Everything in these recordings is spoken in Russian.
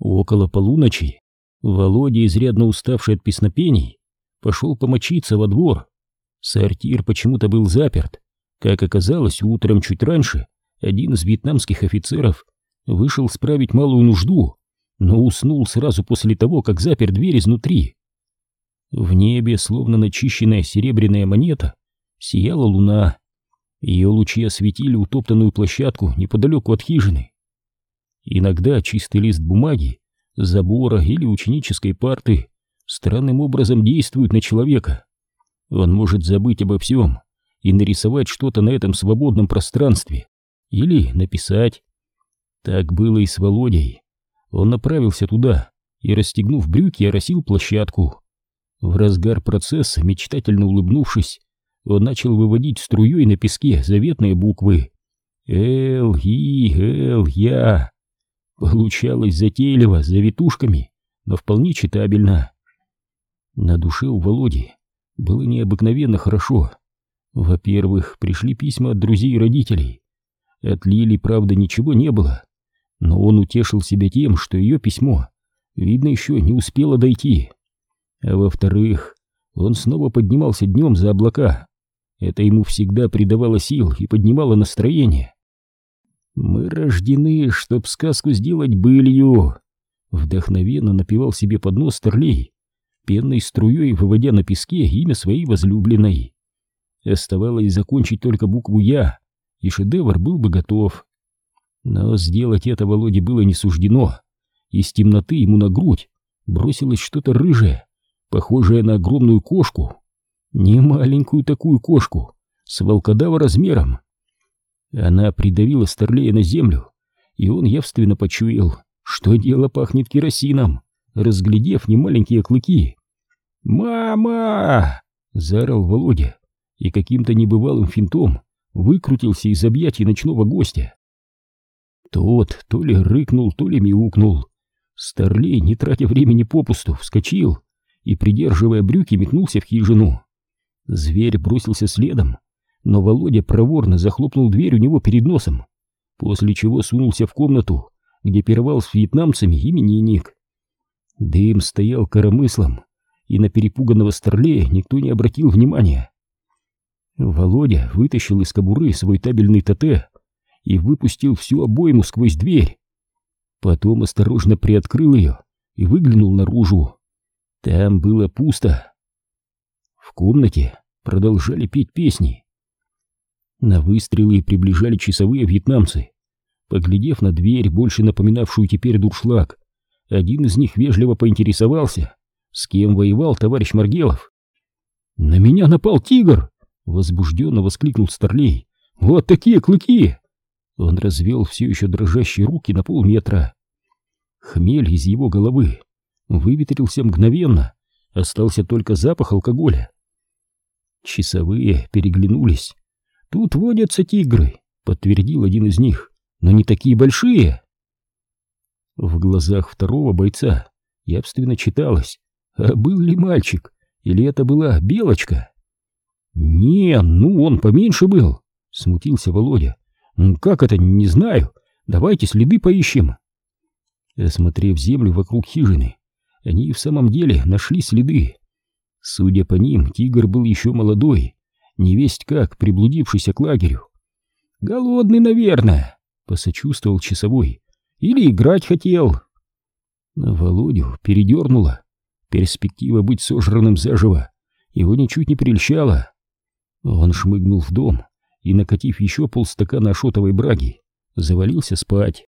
Около полуночи Володя, изрядно уставший от песнопений, пошел помочиться во двор. Сортир почему-то был заперт. Как оказалось, утром чуть раньше один из вьетнамских офицеров вышел справить малую нужду, но уснул сразу после того, как запер дверь изнутри. В небе, словно начищенная серебряная монета, сияла луна. Ее лучи осветили утоптанную площадку неподалеку от хижины. Иногда чистый лист бумаги, забора или ученической парты странным образом действует на человека. Он может забыть обо всем и нарисовать что-то на этом свободном пространстве или написать. Так было и с Володей. Он направился туда и, расстегнув брюки, оросил площадку. В разгар процесса, мечтательно улыбнувшись, он начал выводить струей на песке заветные буквы «Л, И, Л, Я». Получалось затейливо, с завитушками, но вполне читабельно. На душе у Володи было необыкновенно хорошо. Во-первых, пришли письма от друзей и родителей. От Лили, правда, ничего не было, но он утешил себя тем, что ее письмо, видно, еще не успело дойти. А во-вторых, он снова поднимался днем за облака. Это ему всегда придавало сил и поднимало настроение. «Мы рождены, чтоб сказку сделать былью!» Вдохновенно напевал себе под нос Старлей, пенной струей выводя на песке имя своей возлюбленной. Оставалось закончить только букву «Я», и шедевр был бы готов. Но сделать это Володе было не суждено. Из темноты ему на грудь бросилось что-то рыжее, похожее на огромную кошку. Не маленькую такую кошку, с волкодава размером. Она придавила Старлея на землю, и он явственно почуял, что дело пахнет керосином, разглядев немаленькие клыки. «Мама!» — заорал Володя, и каким-то небывалым финтом выкрутился из объятий ночного гостя. Тот то ли рыкнул, то ли мяукнул. Старлей, не тратя времени попусту, вскочил и, придерживая брюки, метнулся в хижину. Зверь бросился следом, но Володя проворно захлопнул дверь у него перед носом, после чего сунулся в комнату, где пировал с вьетнамцами именинник. Дым стоял коромыслом, и на перепуганного старлея никто не обратил внимания. Володя вытащил из кобуры свой табельный ТТ и выпустил всю обойму сквозь дверь. Потом осторожно приоткрыл ее и выглянул наружу. Там было пусто. В комнате продолжали петь песни. На выстрелы приближали часовые вьетнамцы. Поглядев на дверь, больше напоминавшую теперь дуршлаг, один из них вежливо поинтересовался, с кем воевал товарищ Маргелов. «На меня напал тигр!» — возбужденно воскликнул Старлей. «Вот такие клыки!» Он развел все еще дрожащие руки на полметра. Хмель из его головы выветрился мгновенно, остался только запах алкоголя. Часовые переглянулись. «Тут водятся тигры», — подтвердил один из них, — «но не такие большие». В глазах второго бойца явственно читалось, а был ли мальчик, или это была белочка? «Не, ну он поменьше был», — смутился Володя. «Как это, не знаю. Давайте следы поищем». Осмотрев землю вокруг хижины, они в самом деле нашли следы. Судя по ним, тигр был еще молодой, невесть как приблудившийся к лагерю. «Голодный, наверное», — посочувствовал часовой. «Или играть хотел». Володю передернуло. Перспектива быть сожранным заживо его ничуть не прельщала. Он шмыгнул в дом и, накатив еще полстакана шотовой браги, завалился спать.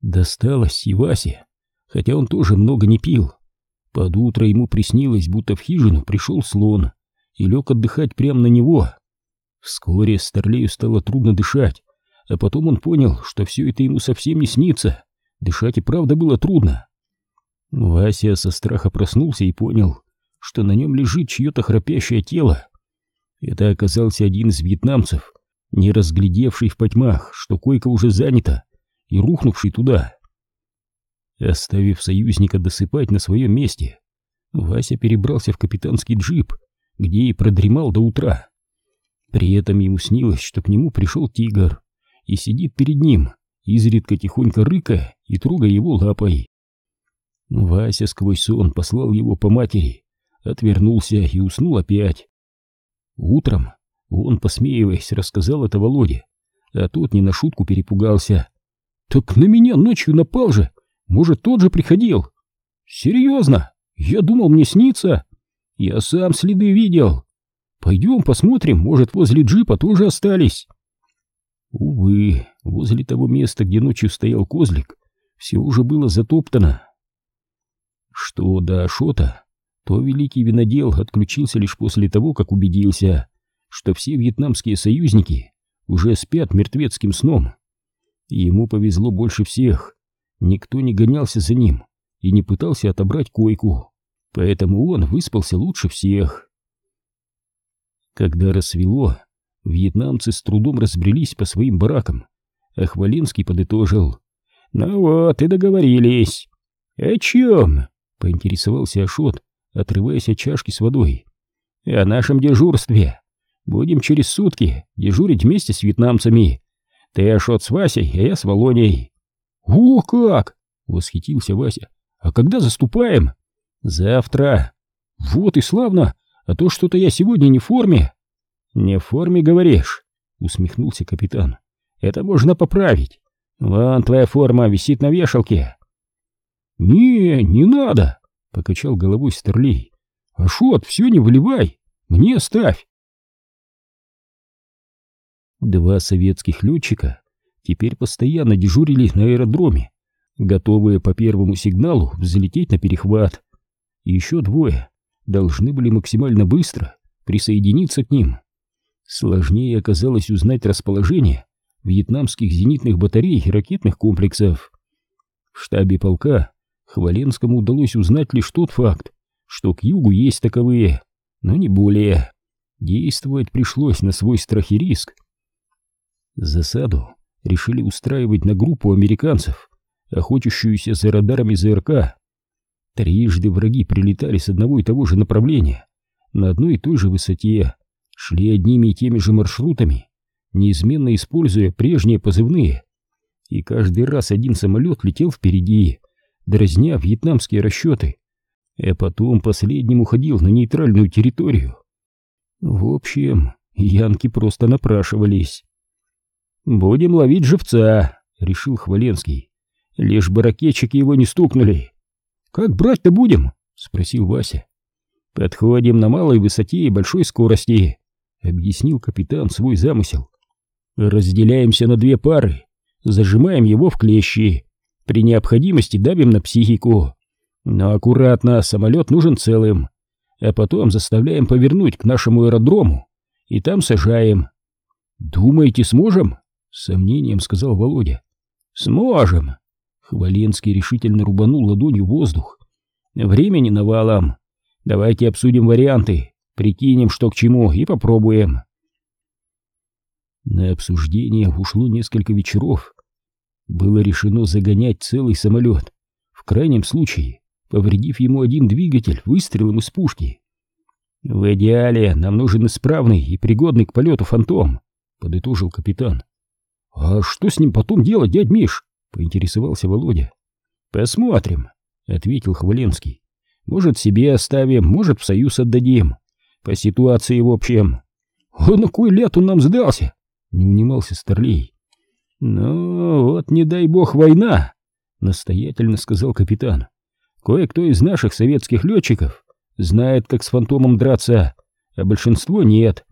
Досталось и Васе, хотя он тоже много не пил. Под утро ему приснилось, будто в хижину пришел слон и лег отдыхать прямо на него. Вскоре Старлею стало трудно дышать, а потом он понял, что все это ему совсем не снится. Дышать и правда было трудно. Вася со страха проснулся и понял, что на нем лежит чье-то храпящее тело. Это оказался один из вьетнамцев, не разглядевший в потьмах, что койка уже занята, и рухнувший туда. Оставив союзника досыпать на своем месте, Вася перебрался в капитанский джип, где и продремал до утра. При этом ему снилось, что к нему пришел тигр и сидит перед ним, изредка тихонько рыкая и трогая его лапой. Вася сквозь сон послал его по матери, отвернулся и уснул опять. Утром он, посмеиваясь, рассказал это Володе, а тот не на шутку перепугался. «Так на меня ночью напал же! Может, тот же приходил?» «Серьезно? Я думал, мне снится. Я сам следы видел. Пойдем посмотрим, может, возле джипа тоже остались». Увы, возле того места, где ночью стоял козлик, все уже было затоптано. Что до Ашота, то великий винодел отключился лишь после того, как убедился, что все вьетнамские союзники уже спят мертвецким сном. Ему повезло больше всех. Никто не гонялся за ним и не пытался отобрать койку, поэтому он выспался лучше всех. Когда рассвело, вьетнамцы с трудом разбрелись по своим баракам, а Хваленский подытожил. «Ну вот, и договорились». «О чем?» — поинтересовался Ашот, отрываясь от чашки с водой. «О нашем дежурстве. Будем через сутки дежурить вместе с вьетнамцами. Ты, Ашот, с Васей, а я с Волоней». «О, как!» — восхитился Вася. «А когда заступаем?» «Завтра». «Вот и славно! А то что-то я сегодня не в форме». «Не в форме, говоришь?» — усмехнулся капитан. «Это можно поправить. Вон твоя форма висит на вешалке». «Не, не надо!» — покачал головой Старлей. «Ашот, все не выливай! Мне ставь!» Два советских летчика теперь постоянно дежурили на аэродроме, готовые по первому сигналу взлететь на перехват. Еще двое должны были максимально быстро присоединиться к ним. Сложнее оказалось узнать расположение вьетнамских зенитных батарей и ракетных комплексов. В штабе полка Хваленскому удалось узнать лишь тот факт, что к югу есть таковые, но не более. Действовать пришлось на свой страх и риск. Засаду решили устраивать на группу американцев, охотящуюся за радарами ЗРК. Трижды враги прилетали с одного и того же направления, на одной и той же высоте, шли одними и теми же маршрутами, неизменно используя прежние позывные. И каждый раз один самолет летел впереди, дразня вьетнамские расчеты, а потом последним уходил на нейтральную территорию. В общем, янки просто напрашивались. «Будем ловить живца», — решил Хваленский. «Лишь бы ракетчики его не стукнули». «Как брать-то будем?» — спросил Вася. «Подходим на малой высоте и большой скорости», — объяснил капитан свой замысел. «Разделяемся на две пары, зажимаем его в клещи, при необходимости давим на психику. Но аккуратно, самолет нужен целым, а потом заставляем повернуть к нашему аэродрому и там сажаем». «Думаете, сможем?» — с сомнением сказал Володя. «Сможем!» Хваленский решительно рубанул ладонью воздух. «Времени навалом. Давайте обсудим варианты, прикинем, что к чему, и попробуем». На обсуждение ушло несколько вечеров. Было решено загонять целый самолет, в крайнем случае, повредив ему один двигатель выстрелом из пушки. «В идеале нам нужен исправный и пригодный к полету фантом», — подытожил капитан. «А что с ним потом делать, дядь Миш?» — поинтересовался Володя. «Посмотрим», — ответил Хваленский. «Может, себе оставим, может, в союз отдадим. По ситуации в общем». «А на кой лет он нам сдался?» — не унимался Старлей. «Ну, вот не дай бог война», — настоятельно сказал капитан. «Кое-кто из наших советских летчиков знает, как с фантомом драться, а большинство нет.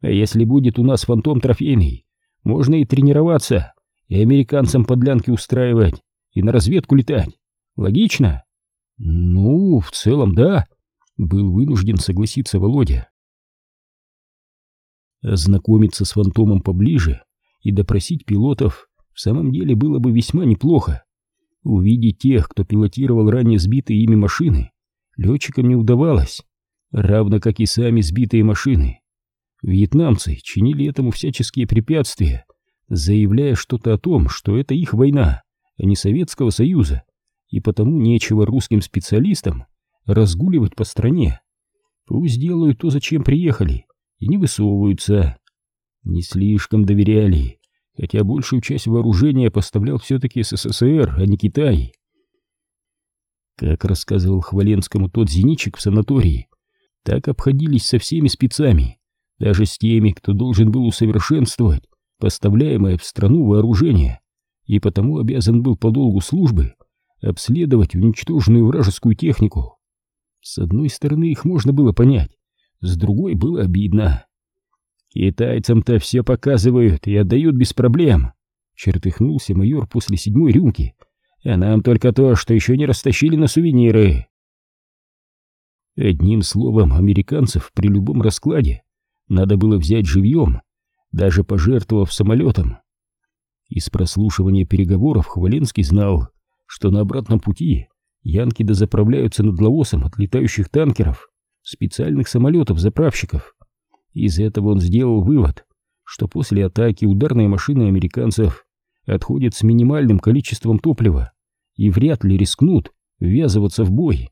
А если будет у нас фантом трофейный, можно и тренироваться, и американцам подлянки устраивать, и на разведку летать. Логично? Ну, в целом, да. Был вынужден согласиться Володя. Ознакомиться с фантомом поближе и допросить пилотов в самом деле было бы весьма неплохо. Увидеть тех, кто пилотировал ранее сбитые ими машины, летчикам не удавалось, равно как и сами сбитые машины. Вьетнамцы чинили этому всяческие препятствия, заявляя что-то о том, что это их война, а не Советского Союза, и потому нечего русским специалистам разгуливать по стране. Пусть делают то, зачем приехали, и не высовываются. Не слишком доверяли хотя большую часть вооружения поставлял все-таки СССР, а не Китай. Как рассказывал Хваленскому тот зенитчик в санатории, так обходились со всеми спецами, даже с теми, кто должен был усовершенствовать поставляемое в страну вооружение, и потому обязан был по долгу службы обследовать уничтоженную вражескую технику. С одной стороны их можно было понять, с другой было обидно. Китайцам-то все показывают и отдают без проблем. Чертыхнулся майор после седьмой рюмки, а нам только то, что еще не растащили на сувениры. Одним словом, американцев при любом раскладе надо было взять живьем, даже пожертвовав самолетом. Из прослушивания переговоров Хваленский знал, что на обратном пути янки дозаправляются над Лаосом от летающих танкеров, специальных самолетов-заправщиков. Из этого он сделал вывод, что после атаки ударные машины американцев отходят с минимальным количеством топлива и вряд ли рискнут ввязываться в бой.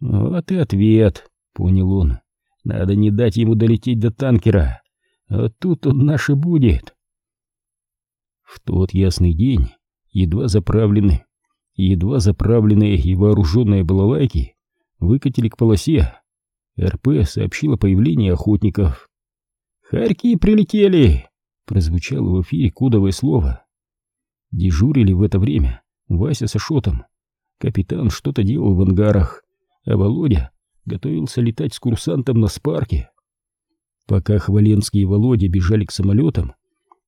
«Вот и ответ», — понял он. «Надо не дать ему долететь до танкера, а тут он наш и будет». В тот ясный день едва заправлены, едва заправленные и вооруженные балалайки выкатили к полосе, РП сообщил о появлении охотников. «Харьки прилетели!» — прозвучало в эфире кодовое слово. Дежурили в это время Вася с Ашотом. Капитан что-то делал в ангарах, а Володя готовился летать с курсантом на спарке. Пока Хваленский и Володя бежали к самолетам,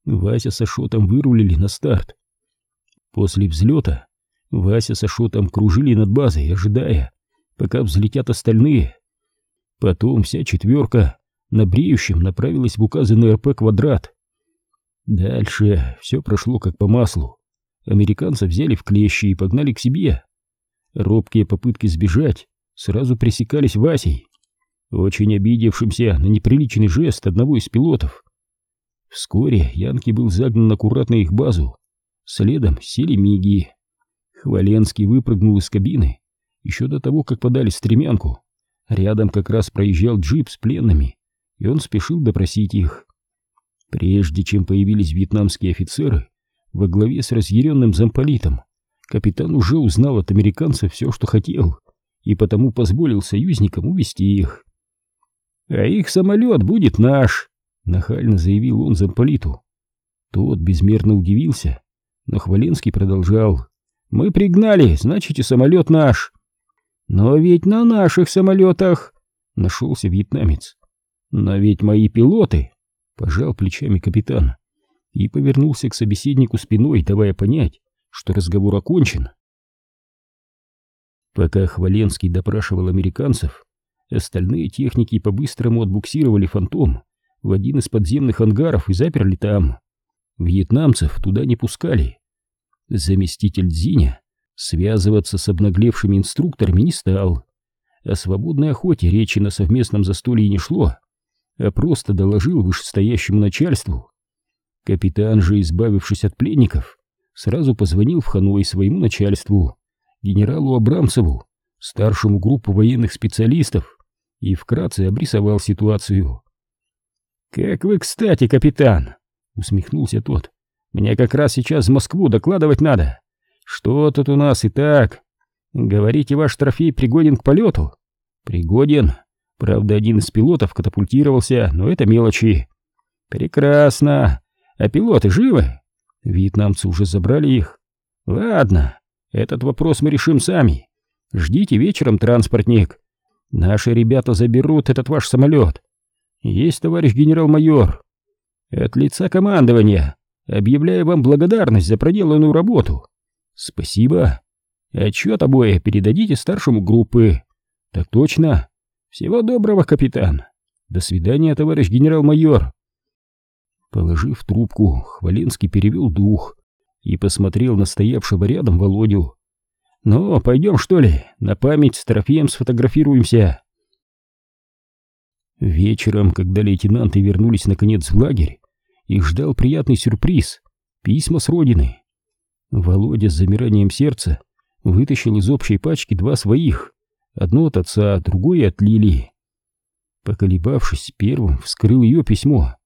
Вася с Ашотом вырулили на старт. После взлета Вася с Ашотом кружили над базой, ожидая, пока взлетят остальные. Потом вся четверка на бреющем направилась в указанный РП квадрат. Дальше все прошло как по маслу. Американцев взяли в клещи и погнали к себе. Робкие попытки сбежать сразу пресекались Васей, очень обидевшимся на неприличный жест одного из пилотов. Вскоре Янки был загнан аккуратно их базу. Следом сели миги. Хваленский выпрыгнул из кабины еще до того, как подали стремянку. Рядом как раз проезжал джип с пленными, и он спешил допросить их. Прежде чем появились вьетнамские офицеры, во главе с разъяренным замполитом, капитан уже узнал от американцев все, что хотел, и потому позволил союзникам увести их. «А их самолет будет наш!» — нахально заявил он замполиту. Тот безмерно удивился, но Хваленский продолжал. «Мы пригнали, значит и самолет наш!» «Но ведь на наших самолетах...» — нашелся вьетнамец. «Но ведь мои пилоты...» — пожал плечами капитан и повернулся к собеседнику спиной, давая понять, что разговор окончен. Пока Хваленский допрашивал американцев, остальные техники по-быстрому отбуксировали «Фантом» в один из подземных ангаров и заперли там. Вьетнамцев туда не пускали. Заместитель Зиня Связываться с обнаглевшими инструкторами не стал. О свободной охоте речи на совместном застолье не шло, а просто доложил вышестоящему начальству. Капитан же, избавившись от пленников, сразу позвонил в Ханой своему начальству, генералу Абрамцеву, старшему группу военных специалистов, и вкратце обрисовал ситуацию. «Как вы, кстати, капитан!» — усмехнулся тот. «Мне как раз сейчас в Москву докладывать надо. Что тут у нас и так? Говорите, ваш трофей пригоден к полету? Пригоден. Правда, один из пилотов катапультировался, но это мелочи. Прекрасно. А пилоты живы? Вьетнамцы уже забрали их. Ладно, этот вопрос мы решим сами. Ждите вечером транспортник. Наши ребята заберут этот ваш самолет. Есть, товарищ генерал-майор. От лица командования объявляю вам благодарность за проделанную работу. Спасибо. Отчет обои передадите старшему группы. Так точно. Всего доброго, капитан. До свидания, товарищ генерал-майор. Положив трубку, Хваленский перевел дух и посмотрел на стоявшего рядом Володю. «Ну, пойдем, что ли, на память с трофеем сфотографируемся». Вечером, когда лейтенанты вернулись наконец в лагерь, их ждал приятный сюрприз — письма с родины. Володя с замиранием сердца вытащил из общей пачки два своих, одно от отца, другое от Лилии. Поколебавшись, первым вскрыл ее письмо.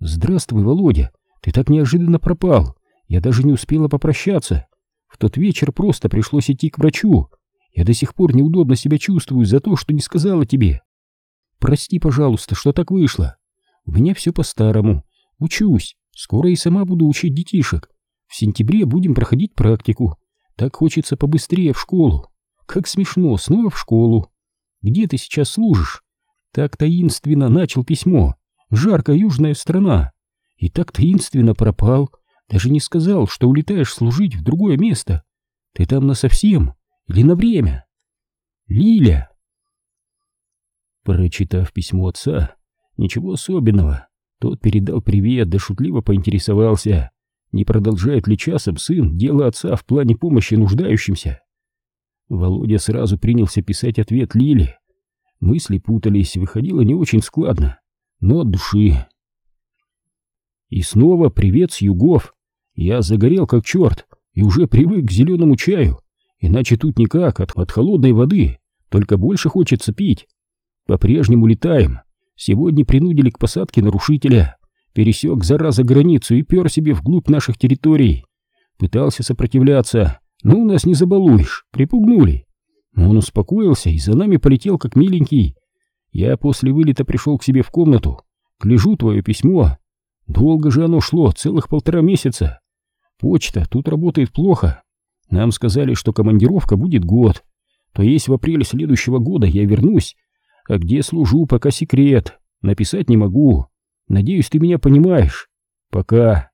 «Здравствуй, Володя! Ты так неожиданно пропал. Я даже не успела попрощаться. В тот вечер просто пришлось идти к врачу. Я до сих пор неудобно себя чувствую за то, что не сказала тебе. Прости, пожалуйста, что так вышло. У меня все по-старому. Учусь. Скоро и сама буду учить детишек. В сентябре будем проходить практику. Так хочется побыстрее в школу. Как смешно, снова в школу. Где ты сейчас служишь? Так таинственно начал письмо. Жаркая южная страна. И так таинственно пропал. Даже не сказал, что улетаешь служить в другое место. Ты там насовсем или на время? Лиля. Прочитав письмо отца, ничего особенного. Тот передал привет, да шутливо поинтересовался, не продолжает ли часом сын дело отца в плане помощи нуждающимся. Володя сразу принялся писать ответ Лиле. Мысли путались, выходило не очень складно, но от души. И снова привет с югов. Я загорел как черт и уже привык к зеленому чаю, иначе тут никак, от, от холодной воды, только больше хочется пить. По-прежнему летаем. Сегодня принудили к посадке нарушителя. Пересек, зараза, границу и пер себе вглубь наших территорий. Пытался сопротивляться, но у нас не забалуешь, припугнули. Но он успокоился и за нами полетел как миленький. Я после вылета пришел к себе в комнату, гляжу твое письмо. Долго же оно шло, целых полтора месяца. Почта тут работает плохо. Нам сказали, что командировка будет год. То есть в апреле следующего года я вернусь а где служу, пока секрет. Написать не могу. Надеюсь, ты меня понимаешь. Пока.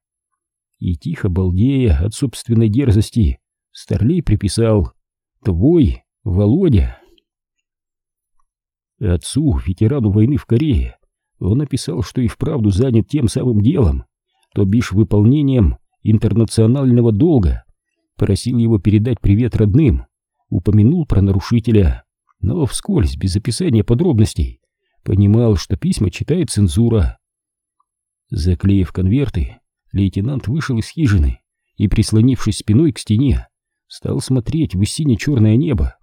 И тихо балдея от собственной дерзости, Старлей приписал «Твой Володя». Отцу, ветерану войны в Корее, он написал, что и вправду занят тем самым делом, то бишь выполнением интернационального долга, просил его передать привет родным, упомянул про нарушителя но вскользь, без описания подробностей, понимал, что письма читает цензура. Заклеив конверты, лейтенант вышел из хижины и, прислонившись спиной к стене, стал смотреть в сине-черное небо.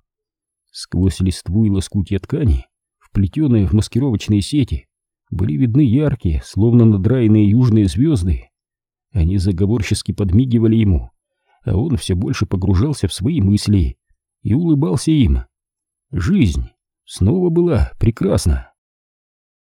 Сквозь листву и лоскутья ткани, вплетенные в маскировочные сети, были видны яркие, словно надраенные южные звезды. Они заговорчески подмигивали ему, а он все больше погружался в свои мысли и улыбался им. Жизнь снова была прекрасна.